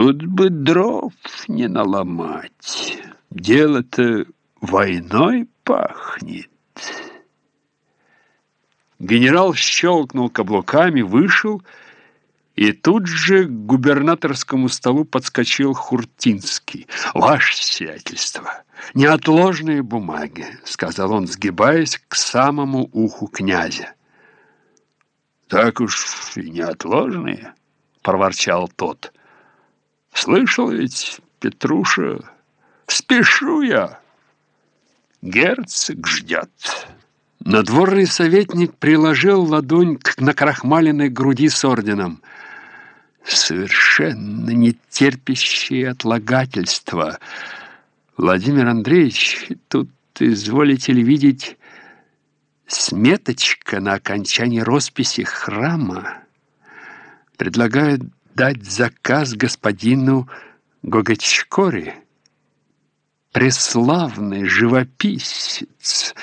Тут бы дров не наломать. Дело-то войной пахнет. Генерал щелкнул каблуками, вышел, и тут же к губернаторскому столу подскочил Хуртинский. «Ваше сиятельство, неотложные бумаги», — сказал он, сгибаясь к самому уху князя. «Так уж и неотложные», — проворчал тот. «Слышал ведь, Петруша, спешу я. Герцог ждет». Надворный советник приложил ладонь к накрахмаленной груди с орденом. Совершенно нетерпящее отлагательство. Владимир Андреевич, тут, изволите ли видеть, сметочка на окончании росписи храма. Предлагают дать заказ господину Гогачкоре. Преславный живописец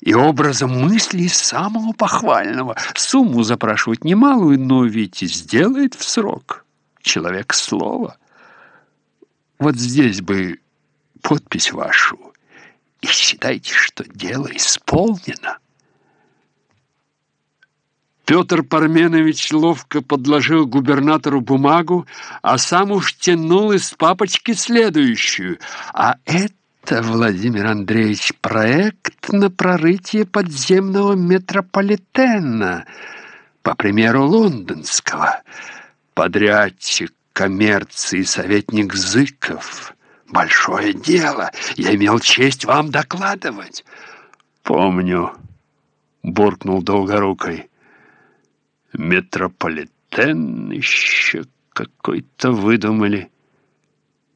и образом мысли самого похвального. Сумму запрашивать немалую, но ведь сделает в срок. Человек слова. Вот здесь бы подпись вашу, и считайте, что дело исполнено. Петр Парменович ловко подложил губернатору бумагу, а сам уж тянул из папочки следующую. А это Владимир Андреевич, проект на прорытие подземного метрополитена, по примеру лондонского. Подрядчик коммерции советник Зыков. Большое дело. Я имел честь вам докладывать. Помню, буркнул Долгорукой. Метрополитен еще какой-то выдумали.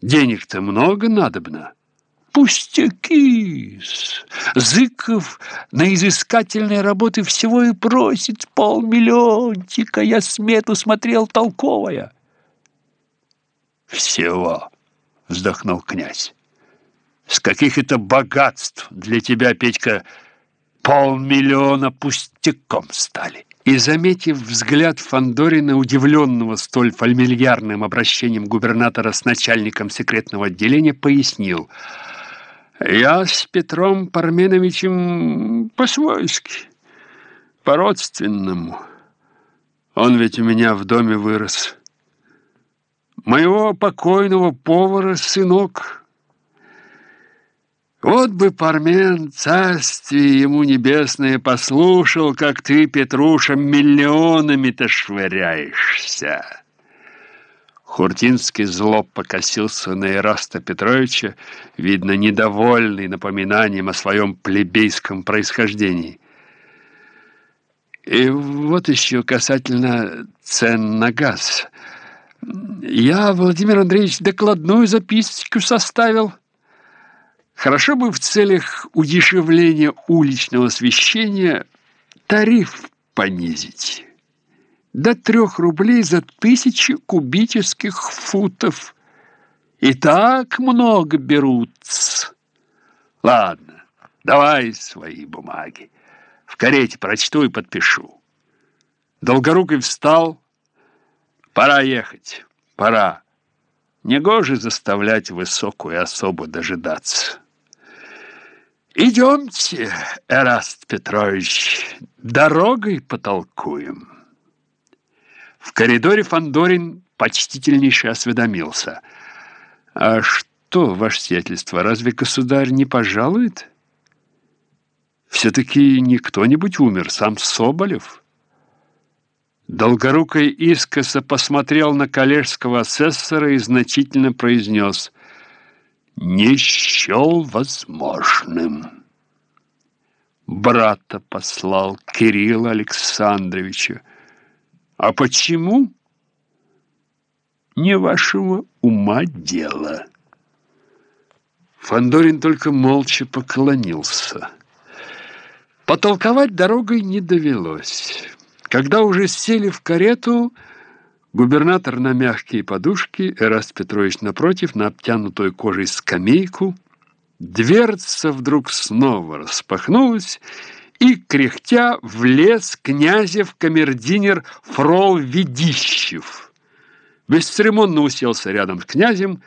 Денег-то много надобно. Пустяки! Зыков на изыскательные работы всего и просит полмиллионтика. Я смету смотрел толковая. Всего, вздохнул князь. С каких это богатств для тебя, Петька, полмиллиона пустяком стали? И, заметив взгляд Фандорина, удивленного столь фамильярным обращением губернатора с начальником секретного отделения, пояснил – я с Петром Парменовичем по-свойски, по-родственному. Он ведь у меня в доме вырос. Моего покойного повара сынок. Вот бы Пармен, царствие ему небесное, послушал, как ты, Петруша, миллионами-то швыряешься. Хуртинский зло покосился на Ираста Петровича, видно, недовольный напоминанием о своем плебейском происхождении. И вот еще касательно цен на газ. Я, Владимир Андреевич, докладную записочку составил. Хорошо бы в целях удешевления уличного освещения тариф понизить до трех рублей за тысячу кубических футов. И так много берут. Ладно, давай свои бумаги. В карете прочту и подпишу. Долгорукий встал. Пора ехать, пора. Негоже заставлять высокую особу дожидаться. Идемте, Эраст Петрович, дорогой потолкуем. В коридоре Фандорин почтительнейше осведомился. «А что, ваше сиятельство, разве государь не пожалует?» «Все-таки не кто-нибудь умер, сам Соболев». Долгорукой искоса посмотрел на коллежского асессора и значительно произнес «Не счел возможным». Брата послал Кирилла Александровича. А почему? Не вашего ума дело. Фандорин только молча поклонился. Потолковать дорогой не довелось. Когда уже сели в карету, губернатор на мягкие подушки, Эраст Петрович напротив, на обтянутой кожей скамейку, дверца вдруг снова распахнулась, и, кряхтя, влез князев камердинер Фрол Ведищев. бесцеремонно уселся рядом с князем